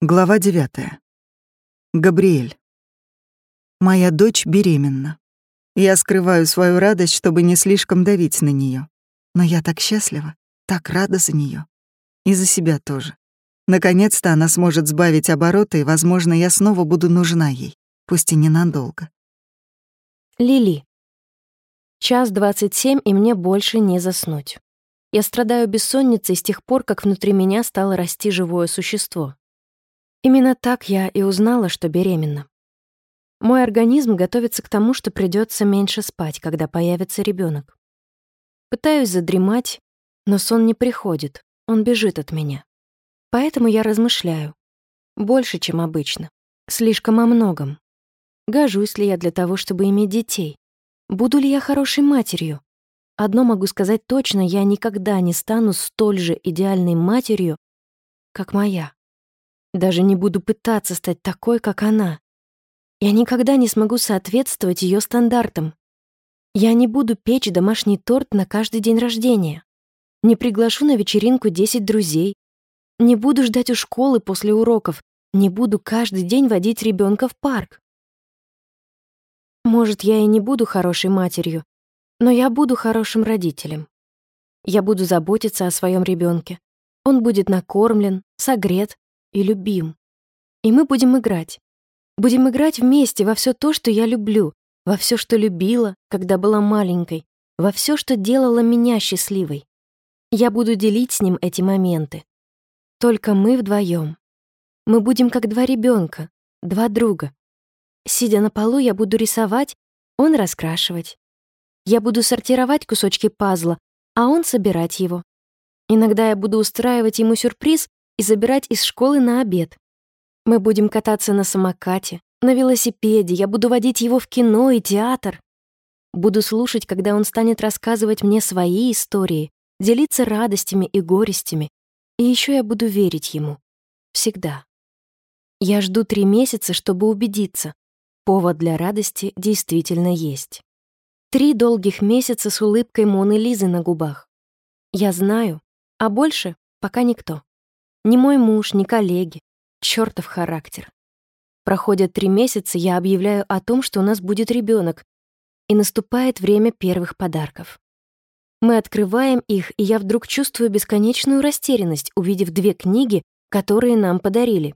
Глава 9. Габриэль. Моя дочь беременна. Я скрываю свою радость, чтобы не слишком давить на нее. Но я так счастлива, так рада за нее. И за себя тоже. Наконец-то она сможет сбавить обороты, и, возможно, я снова буду нужна ей, пусть и ненадолго. Лили. Час двадцать семь, и мне больше не заснуть. Я страдаю бессонницей с тех пор, как внутри меня стало расти живое существо. Именно так я и узнала, что беременна. Мой организм готовится к тому, что придется меньше спать, когда появится ребенок. Пытаюсь задремать, но сон не приходит, он бежит от меня. Поэтому я размышляю. Больше, чем обычно. Слишком о многом. Гожусь ли я для того, чтобы иметь детей? Буду ли я хорошей матерью? Одно могу сказать точно, я никогда не стану столь же идеальной матерью, как моя. Даже не буду пытаться стать такой, как она. Я никогда не смогу соответствовать ее стандартам. Я не буду печь домашний торт на каждый день рождения. Не приглашу на вечеринку 10 друзей. Не буду ждать у школы после уроков. Не буду каждый день водить ребенка в парк. Может, я и не буду хорошей матерью, но я буду хорошим родителем. Я буду заботиться о своем ребенке. Он будет накормлен, согрет, и любим. И мы будем играть. Будем играть вместе во все то, что я люблю, во все, что любила, когда была маленькой, во все, что делало меня счастливой. Я буду делить с ним эти моменты. Только мы вдвоем. Мы будем как два ребенка, два друга. Сидя на полу, я буду рисовать, он раскрашивать. Я буду сортировать кусочки пазла, а он собирать его. Иногда я буду устраивать ему сюрприз и забирать из школы на обед. Мы будем кататься на самокате, на велосипеде, я буду водить его в кино и театр. Буду слушать, когда он станет рассказывать мне свои истории, делиться радостями и горестями. И еще я буду верить ему. Всегда. Я жду три месяца, чтобы убедиться. Повод для радости действительно есть. Три долгих месяца с улыбкой Моны Лизы на губах. Я знаю, а больше пока никто. Ни мой муж, ни коллеги. Чёртов характер. Проходят три месяца, я объявляю о том, что у нас будет ребенок, и наступает время первых подарков. Мы открываем их, и я вдруг чувствую бесконечную растерянность, увидев две книги, которые нам подарили.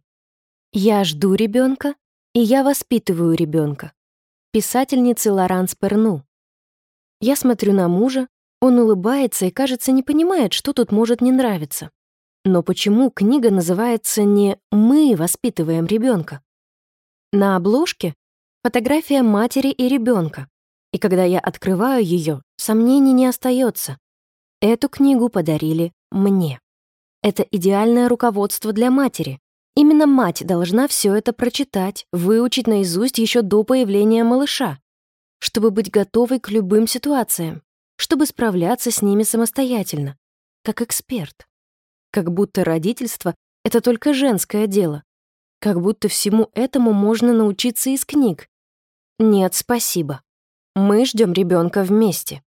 «Я жду ребенка, и я воспитываю ребенка. Писательницы Лоранс Перну. Я смотрю на мужа, он улыбается и, кажется, не понимает, что тут может не нравиться. Но почему книга называется не «Мы воспитываем ребенка»? На обложке фотография матери и ребенка, и когда я открываю ее, сомнений не остается. Эту книгу подарили мне. Это идеальное руководство для матери. Именно мать должна все это прочитать, выучить наизусть еще до появления малыша, чтобы быть готовой к любым ситуациям, чтобы справляться с ними самостоятельно, как эксперт. Как будто родительство — это только женское дело. Как будто всему этому можно научиться из книг. Нет, спасибо. Мы ждем ребенка вместе.